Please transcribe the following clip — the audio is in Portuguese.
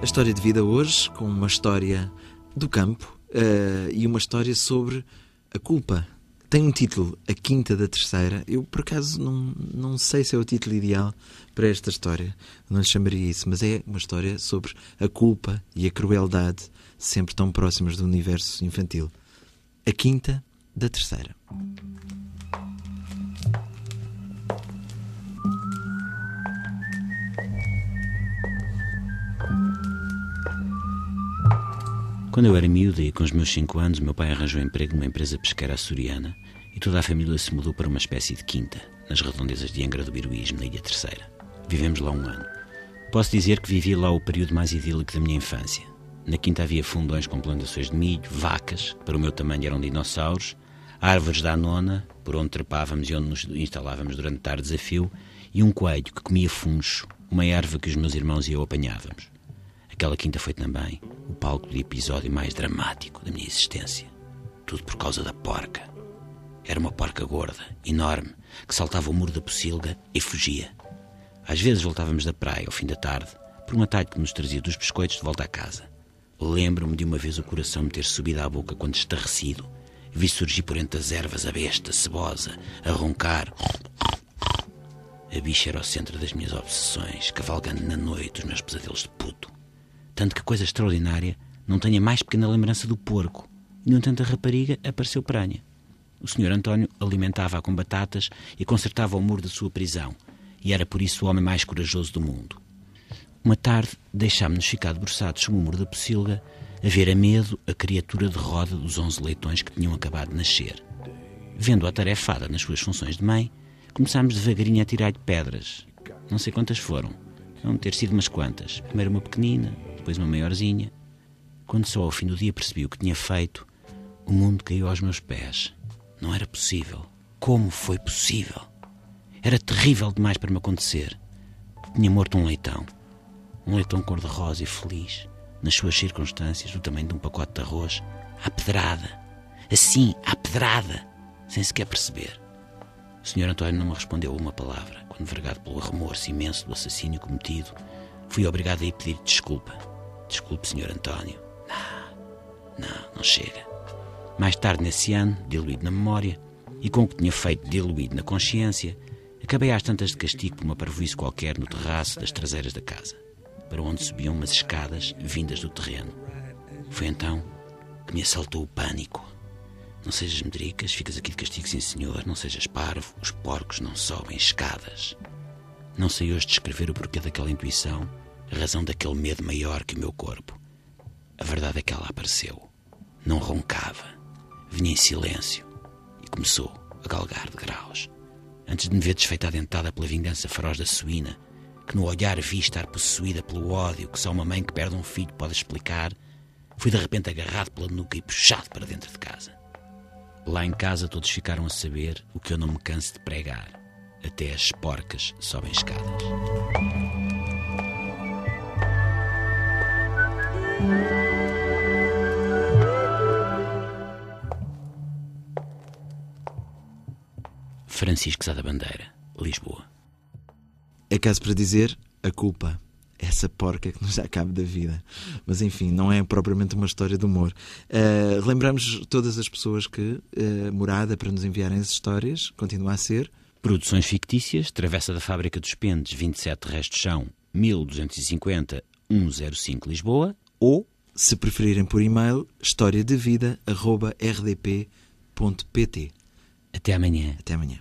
A história de vida hoje, com uma história do campo uh, e uma história sobre a culpa. Tem um título, A Quinta da Terceira. Eu, por acaso, não, não sei se é o título ideal para esta história. Não lhe chamaria isso, mas é uma história sobre a culpa e a crueldade, sempre tão próximas do universo infantil. A Quinta da Terceira. Quando eu era miúda e com os meus cinco anos, meu pai arranjou emprego numa empresa pesqueira açoriana e toda a família se mudou para uma espécie de quinta, nas redondezas de Angra do Biruísmo, na Ilha Terceira. Vivemos lá um ano. Posso dizer que vivi lá o período mais idílico da minha infância. Na quinta havia fundões com plantações de milho, vacas, que para o meu tamanho eram dinossauros, árvores da nona, por onde trepávamos e onde nos instalávamos durante tardes a fio, e um coelho que comia funcho, uma erva que os meus irmãos e eu apanhávamos. Aquela quinta foi também o palco do episódio mais dramático da minha existência. Tudo por causa da porca. Era uma porca gorda, enorme, que saltava o muro da pocilga e fugia. Às vezes voltávamos da praia ao fim da tarde, por um atalho que nos trazia dos biscoitos de volta à casa. Lembro-me de uma vez o coração me ter subido à boca quando estarrecido vi surgir por entre as ervas a besta cebosa, a roncar. A bicha era o centro das minhas obsessões, cavalgando na noite os meus pesadelos de puto. Tanto que coisa extraordinária, não tenho a mais pequena lembrança do porco. E, no entanto, a rapariga apareceu pranha. O senhor António alimentava-a com batatas e consertava o muro da sua prisão, e era por isso o homem mais corajoso do mundo. Uma tarde, deixámos-nos ficar debruçados sob o muro da pocilga, a ver a medo a criatura de roda dos onze leitões que tinham acabado de nascer. Vendo-a tarefada nas suas funções de mãe, começámos devagarinho a tirar-lhe pedras. Não sei quantas foram. Vão ter sido umas quantas. Primeiro uma pequenina, depois uma maiorzinha. Quando só ao fim do dia percebi o que tinha feito, o mundo caiu aos meus pés. Não era possível. Como foi possível? Era terrível demais para me acontecer. Tinha morto um leitão. Um leitão cor-de-rosa e feliz, nas suas circunstâncias, do tamanho de um pacote de arroz, à pedrada. Assim, à pedrada, sem sequer perceber. O Sr. António não me respondeu uma palavra, quando, vergado pelo remorso imenso do assassínio cometido, fui obrigado a ir pedir desculpa. Desculpe, Sr. António. Não, não, não chega. Mais tarde nesse ano, diluído na memória, e com o que tinha feito diluído na consciência, acabei às tantas de castigo por uma parvoíce qualquer no terraço das traseiras da casa, para onde subiam umas escadas vindas do terreno. Foi então que me assaltou o pânico. Não sejas medricas, ficas aqui de castigo, sim senhor. Não sejas parvo, os porcos não sobem escadas. Não sei hoje descrever o porquê daquela intuição, a razão daquele medo maior que o meu corpo. A verdade é que ela apareceu. Não roncava. Vinha em silêncio e começou a galgar de graus. Antes de me ver desfeita dentada pela vingança feroz da suína, que no olhar vi estar possuída pelo ódio que só uma mãe que perde um filho pode explicar, fui de repente agarrado pela nuca e puxado para dentro de casa. Lá em casa todos ficaram a saber o que eu não me canso de pregar. Até as porcas sobem escadas. Francisco Sá da Bandeira, Lisboa. É caso para dizer a culpa essa porca que nos dá cabo da vida. Mas enfim, não é propriamente uma história de humor. Uh, lembramos todas as pessoas que uh, morada para nos enviarem as histórias continua a ser. Produções fictícias, Travessa da Fábrica dos Pendes, 27 Resto Chão, 1250 105 Lisboa, ou, se preferirem por e-mail, historiadevida.rdp.pt. Até amanhã. Até amanhã.